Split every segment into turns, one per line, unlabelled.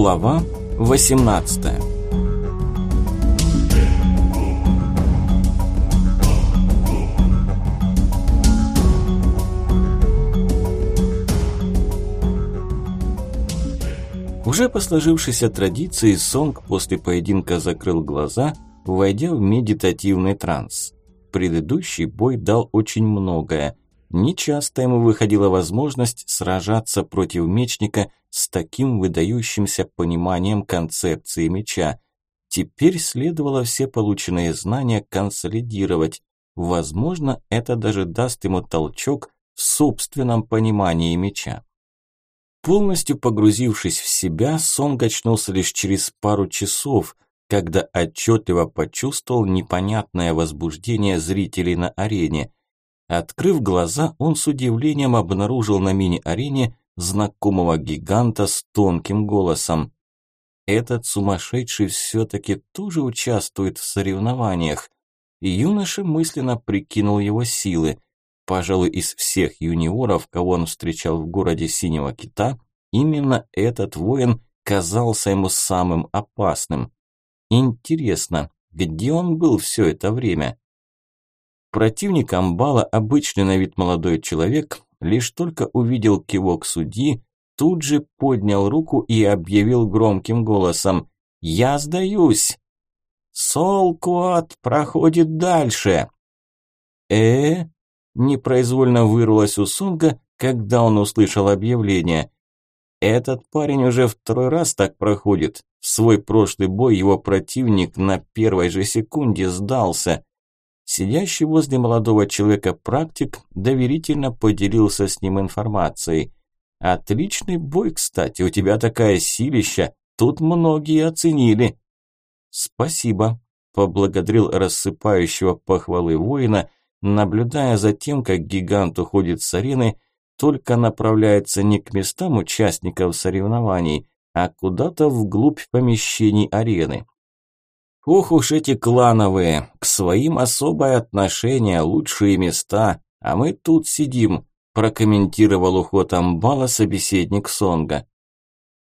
Глава 18 Уже по сложившейся традиции Сонг после поединка закрыл глаза, войдя в медитативный транс. Предыдущий бой дал очень многое – Нечасто ему выходила возможность сражаться против мечника с таким выдающимся пониманием концепции меча. Теперь следовало все полученные знания консолидировать. Возможно, это даже даст ему толчок в собственном понимании меча. Полностью погрузившись в себя, Сонг очнулся лишь через пару часов, когда отчетливо почувствовал непонятное возбуждение зрителей на арене – Открыв глаза, он с удивлением обнаружил на мини-арене знакомого гиганта с тонким голосом. Этот сумасшедший все-таки тоже участвует в соревнованиях. юноша мысленно прикинул его силы. Пожалуй, из всех юниоров, кого он встречал в городе Синего Кита, именно этот воин казался ему самым опасным. Интересно, где он был все это время? Противник Амбала, обычный на вид молодой человек, лишь только увидел кивок судьи, тут же поднял руку и объявил громким голосом «Я сдаюсь!» «Солкуат проходит дальше!» «Э?» – непроизвольно вырвалось у Сонга, когда он услышал объявление. «Этот парень уже второй раз так проходит. В свой прошлый бой его противник на первой же секунде сдался. Сидящий возле молодого человека практик доверительно поделился с ним информацией. «Отличный бой, кстати, у тебя такая силища, тут многие оценили». «Спасибо», – поблагодарил рассыпающего похвалы воина, наблюдая за тем, как гигант уходит с арены, только направляется не к местам участников соревнований, а куда-то вглубь помещений арены. Ох уж эти клановые, к своим особое отношение, лучшие места, а мы тут сидим, прокомментировал уход амбала собеседник Сонга.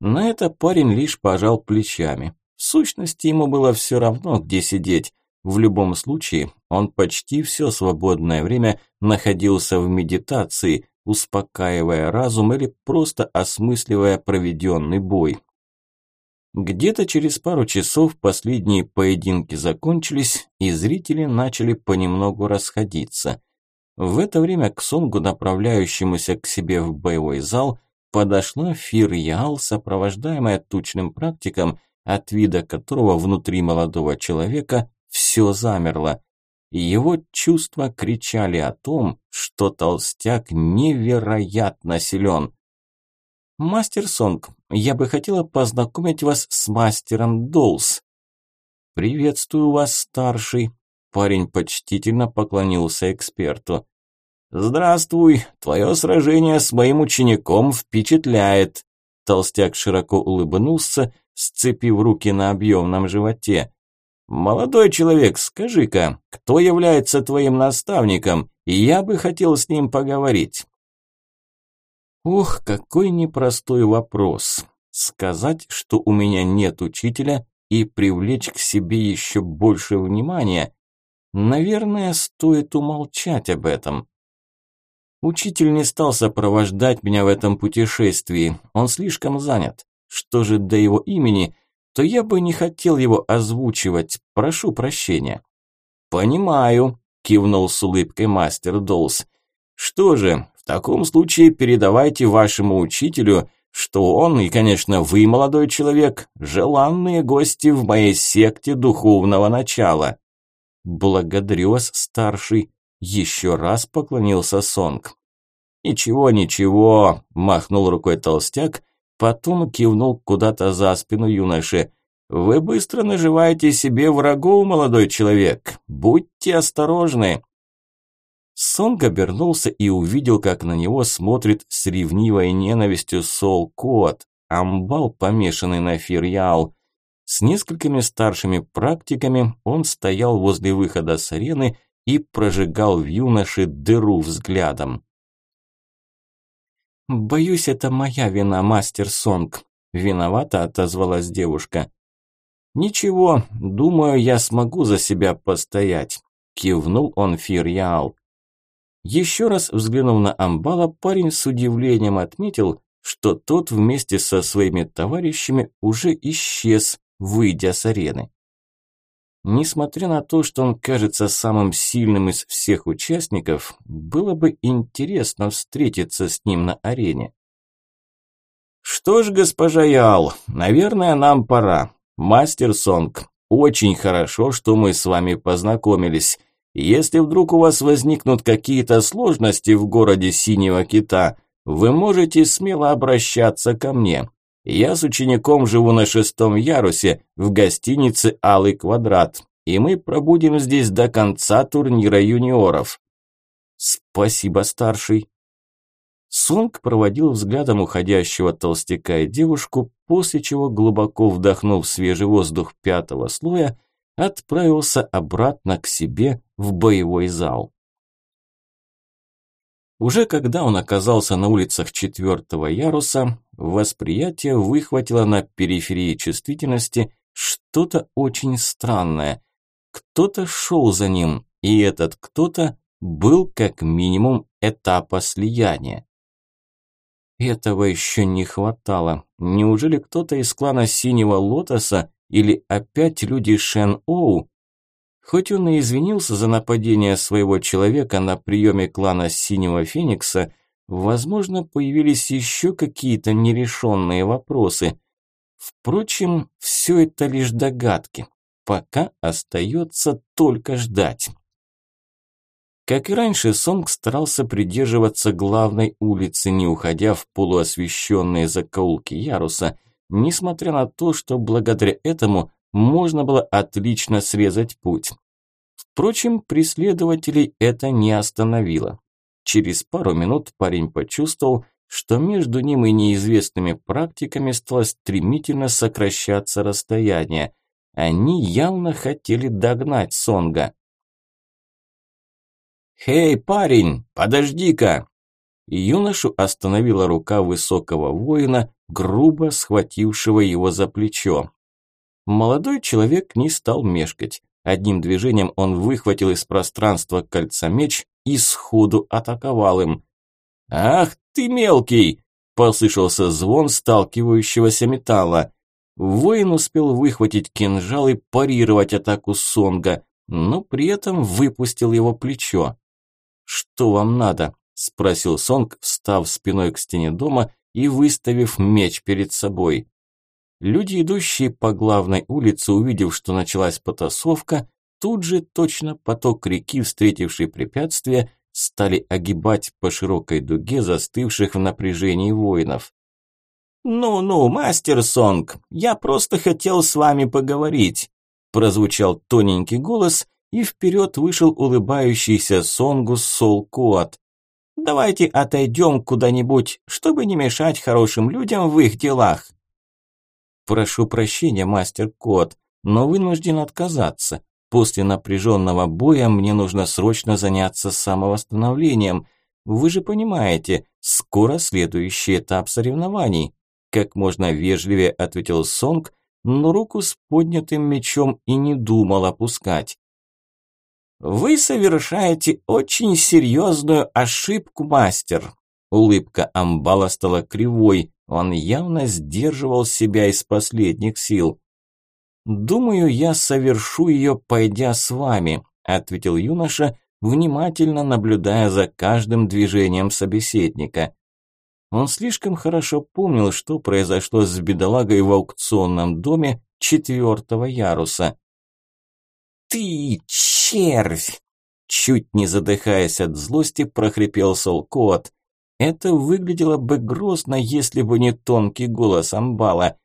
На это парень лишь пожал плечами. В сущности, ему было все равно, где сидеть. В любом случае, он почти все свободное время находился в медитации, успокаивая разум или просто осмысливая проведенный бой. Где-то через пару часов последние поединки закончились, и зрители начали понемногу расходиться. В это время к Сонгу, направляющемуся к себе в боевой зал, подошла Фирьял, сопровождаемая тучным практиком, от вида которого внутри молодого человека все замерло. Его чувства кричали о том, что толстяк невероятно силен. «Мастер Сонг, я бы хотела познакомить вас с мастером Долс». «Приветствую вас, старший», – парень почтительно поклонился эксперту. «Здравствуй, твое сражение с моим учеником впечатляет», – толстяк широко улыбнулся, сцепив руки на объемном животе. «Молодой человек, скажи-ка, кто является твоим наставником? Я бы хотел с ним поговорить». Ох, какой непростой вопрос. Сказать, что у меня нет учителя и привлечь к себе еще больше внимания? Наверное, стоит умолчать об этом. Учитель не стал сопровождать меня в этом путешествии, он слишком занят. Что же до его имени, то я бы не хотел его озвучивать, прошу прощения. «Понимаю», – кивнул с улыбкой мастер Долс. «Что же, таком случае передавайте вашему учителю, что он и, конечно, вы, молодой человек, желанные гости в моей секте духовного начала. Благодарю вас, старший, еще раз поклонился Сонг. Ничего, ничего, махнул рукой толстяк, потом кивнул куда-то за спину юноши. Вы быстро наживаете себе врагов, молодой человек. Будьте осторожны. Сонг обернулся и увидел, как на него смотрит с ревнивой ненавистью Сол Кот, амбал, помешанный на Фирьял. С несколькими старшими практиками он стоял возле выхода с арены и прожигал в юноше дыру взглядом. «Боюсь, это моя вина, мастер Сонг», Виновато отозвалась девушка. Ничего, думаю, я смогу за себя постоять. Кивнул он Фирьяал. Еще раз взглянув на Амбала, парень с удивлением отметил, что тот вместе со своими товарищами уже исчез, выйдя с арены. Несмотря на то, что он кажется самым сильным из всех участников, было бы интересно встретиться с ним на арене. Что ж, госпожа Ял, наверное, нам пора. Мастер Сонг, очень хорошо, что мы с вами познакомились. Если вдруг у вас возникнут какие-то сложности в городе Синего Кита, вы можете смело обращаться ко мне. Я с учеником живу на шестом ярусе в гостинице «Алый квадрат», и мы пробудем здесь до конца турнира юниоров. Спасибо, старший. Сонг проводил взглядом уходящего толстяка и девушку, после чего, глубоко вдохнув свежий воздух пятого слоя, отправился обратно к себе в боевой зал. Уже когда он оказался на улицах четвертого яруса, восприятие выхватило на периферии чувствительности что-то очень странное. Кто-то шел за ним, и этот кто-то был как минимум этапа слияния. Этого еще не хватало. Неужели кто-то из клана Синего Лотоса или опять люди Шен Оу Хоть он и извинился за нападение своего человека на приеме клана Синего Феникса, возможно, появились еще какие-то нерешенные вопросы. Впрочем, все это лишь догадки. Пока остается только ждать. Как и раньше, Сонг старался придерживаться главной улицы, не уходя в полуосвещенные закоулки яруса, несмотря на то, что благодаря этому можно было отлично срезать путь. Впрочем, преследователей это не остановило. Через пару минут парень почувствовал, что между ним и неизвестными практиками стало стремительно сокращаться расстояние. Они явно хотели догнать Сонга. «Хей, парень, подожди-ка!» Юношу остановила рука высокого воина, грубо схватившего его за плечо. Молодой человек не стал мешкать. Одним движением он выхватил из пространства кольца меч и сходу атаковал им. «Ах ты мелкий!» – послышался звон сталкивающегося металла. Воин успел выхватить кинжал и парировать атаку Сонга, но при этом выпустил его плечо. «Что вам надо?» – спросил Сонг, встав спиной к стене дома и выставив меч перед собой. Люди, идущие по главной улице, увидев, что началась потасовка, тут же точно поток реки, встретивший препятствие, стали огибать по широкой дуге застывших в напряжении воинов. «Ну-ну, мастер Сонг, я просто хотел с вами поговорить», прозвучал тоненький голос, и вперед вышел улыбающийся Сонгу Солкуат. «Давайте отойдем куда-нибудь, чтобы не мешать хорошим людям в их делах». «Прошу прощения, мастер Кот, но вынужден отказаться. После напряженного боя мне нужно срочно заняться самовосстановлением. Вы же понимаете, скоро следующий этап соревнований». Как можно вежливее ответил Сонг, но руку с поднятым мечом и не думал опускать. «Вы совершаете очень серьезную ошибку, мастер!» Улыбка Амбала стала кривой, он явно сдерживал себя из последних сил. «Думаю, я совершу ее, пойдя с вами», – ответил юноша, внимательно наблюдая за каждым движением собеседника. Он слишком хорошо помнил, что произошло с бедолагой в аукционном доме четвертого яруса. «Ты червь!» Чуть не задыхаясь от злости, прохрипел Солкот. Это выглядело бы грозно, если бы не тонкий голос Амбала.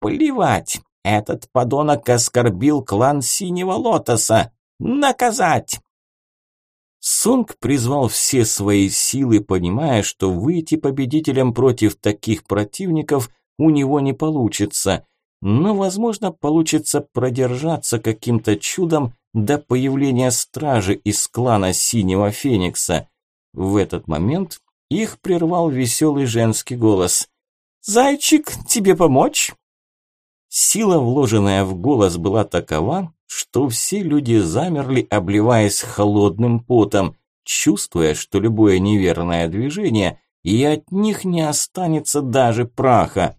«Плевать! Этот подонок оскорбил клан Синего Лотоса! Наказать!» Сонг призвал все свои силы, понимая, что выйти победителем против таких противников у него не получится. Но, возможно, получится продержаться каким-то чудом до появления стражи из клана Синего Феникса. В этот момент их прервал веселый женский голос. «Зайчик, тебе помочь?» Сила, вложенная в голос, была такова, что все люди замерли, обливаясь холодным потом, чувствуя, что любое неверное движение, и от них не останется даже праха.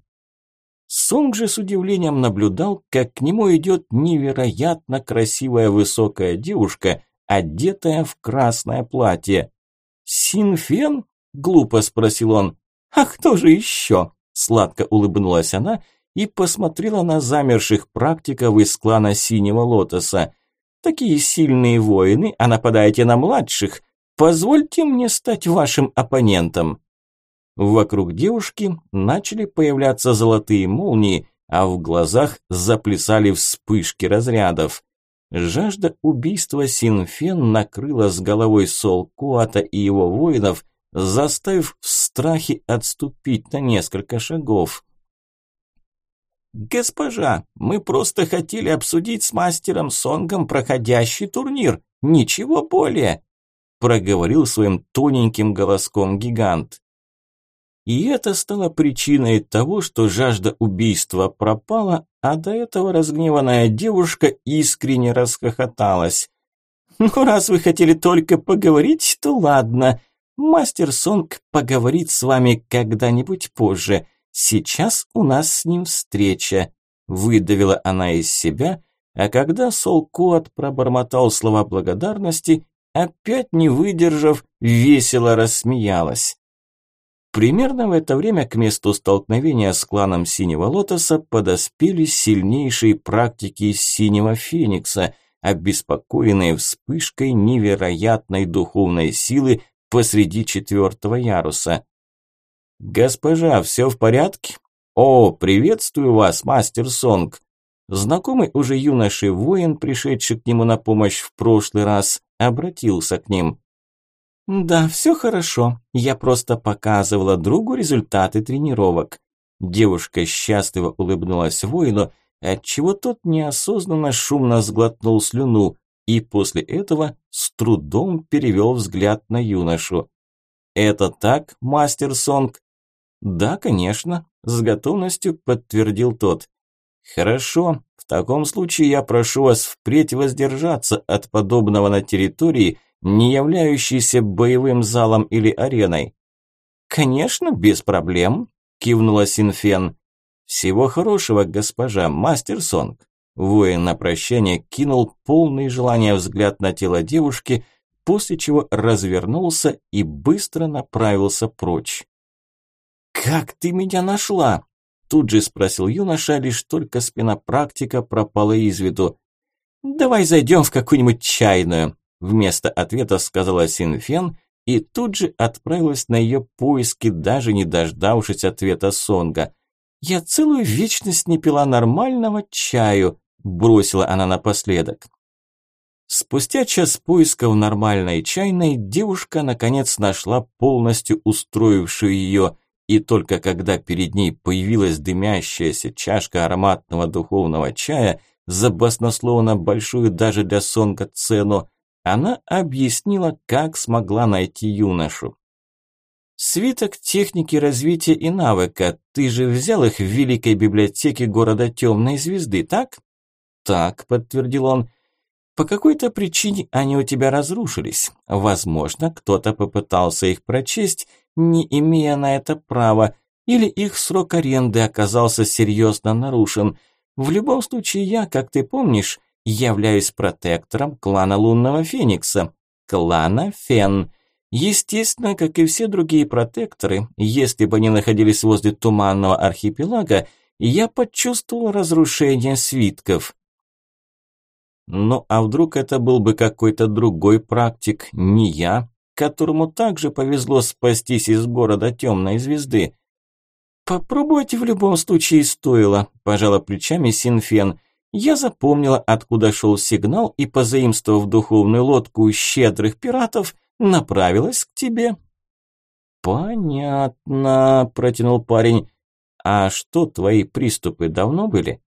Сонг же с удивлением наблюдал, как к нему идет невероятно красивая высокая девушка, одетая в красное платье. «Синфен?» – глупо спросил он. «А кто же еще?» – сладко улыбнулась она и посмотрела на замерших практиков из клана Синего Лотоса. «Такие сильные воины, а нападаете на младших. Позвольте мне стать вашим оппонентом». Вокруг девушки начали появляться золотые молнии, а в глазах заплясали вспышки разрядов. Жажда убийства Синфен накрыла с головой Сол Куата и его воинов, заставив в страхе отступить на несколько шагов. «Госпожа, мы просто хотели обсудить с мастером Сонгом проходящий турнир, ничего более», проговорил своим тоненьким голоском гигант. И это стало причиной того, что жажда убийства пропала, а до этого разгневанная девушка искренне расхохоталась. «Ну, раз вы хотели только поговорить, то ладно. Мастер Сонг поговорит с вами когда-нибудь позже. Сейчас у нас с ним встреча», – выдавила она из себя, а когда Сол Коат пробормотал слова благодарности, опять не выдержав, весело рассмеялась. Примерно в это время к месту столкновения с кланом Синего Лотоса подоспели сильнейшие практики Синего Феникса, обеспокоенные вспышкой невероятной духовной силы посреди четвертого яруса. «Госпожа, все в порядке?» «О, приветствую вас, мастер Сонг!» Знакомый уже юноший воин, пришедший к нему на помощь в прошлый раз, обратился к ним. «Да, все хорошо. Я просто показывала другу результаты тренировок». Девушка счастливо улыбнулась воину, отчего тот неосознанно шумно сглотнул слюну и после этого с трудом перевел взгляд на юношу. «Это так, мастер Сонг?» «Да, конечно», – с готовностью подтвердил тот. «Хорошо, в таком случае я прошу вас впредь воздержаться от подобного на территории, не являющийся боевым залом или ареной. «Конечно, без проблем», – кивнула Синфен. «Всего хорошего, госпожа, мастер Сонг». Воин на прощание кинул полный желания взгляд на тело девушки, после чего развернулся и быстро направился прочь. «Как ты меня нашла?» Тут же спросил юноша, лишь только спина практика пропала из виду. «Давай зайдем в какую-нибудь чайную», Вместо ответа сказала Синфен и тут же отправилась на ее поиски, даже не дождавшись ответа Сонга. «Я целую вечность не пила нормального чаю», – бросила она напоследок. Спустя час поисков нормальной чайной девушка наконец нашла полностью устроившую ее, и только когда перед ней появилась дымящаяся чашка ароматного духовного чая за баснословно большую даже для Сонга цену, она объяснила, как смогла найти юношу. «Свиток техники развития и навыка. Ты же взял их в Великой библиотеке города Темной Звезды, так?» «Так», – подтвердил он. «По какой-то причине они у тебя разрушились. Возможно, кто-то попытался их прочесть, не имея на это права, или их срок аренды оказался серьезно нарушен. В любом случае, я, как ты помнишь, являюсь протектором клана Лунного Феникса, клана Фен. Естественно, как и все другие протекторы, если бы они находились возле Туманного архипелага, я почувствовал разрушение свитков. Ну а вдруг это был бы какой-то другой практик, не я, которому также повезло спастись из города Темной Звезды? Попробуйте в любом случае стоило, пожала плечами Синфен. Я запомнила, откуда шел сигнал и, позаимствовав духовную лодку щедрых пиратов, направилась к тебе». «Понятно», – протянул парень. «А что, твои приступы давно были?»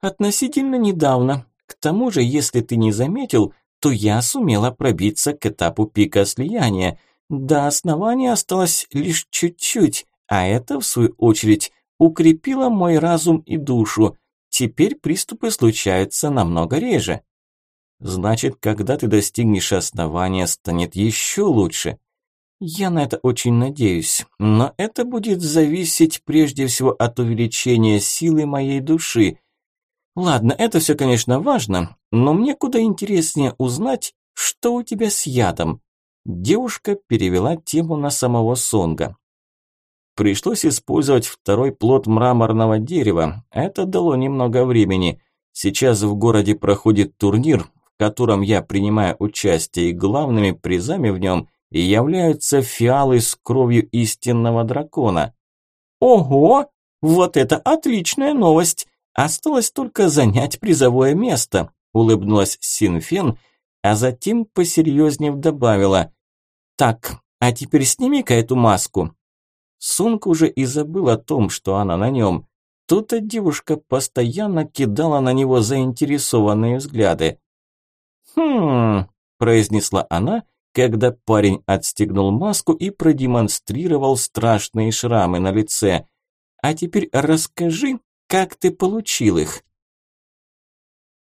«Относительно недавно. К тому же, если ты не заметил, то я сумела пробиться к этапу пика слияния. До основания осталось лишь чуть-чуть, а это, в свою очередь, укрепила мой разум и душу. Теперь приступы случаются намного реже. Значит, когда ты достигнешь основания, станет еще лучше. Я на это очень надеюсь, но это будет зависеть прежде всего от увеличения силы моей души. Ладно, это все, конечно, важно, но мне куда интереснее узнать, что у тебя с ядом. Девушка перевела тему на самого Сонга. Пришлось использовать второй плод мраморного дерева. Это дало немного времени. Сейчас в городе проходит турнир, в котором я принимаю участие, и главными призами в нем являются фиалы с кровью истинного дракона. Ого! Вот это отличная новость! Осталось только занять призовое место, улыбнулась Синфен, а затем посерьезнее добавила. Так, а теперь сними-ка эту маску. Сунг уже и забыл о том, что она на нем. Тут-то девушка постоянно кидала на него заинтересованные взгляды. «Хм...» – произнесла она, когда парень отстегнул маску и продемонстрировал страшные шрамы на лице. «А теперь расскажи, как ты получил их?»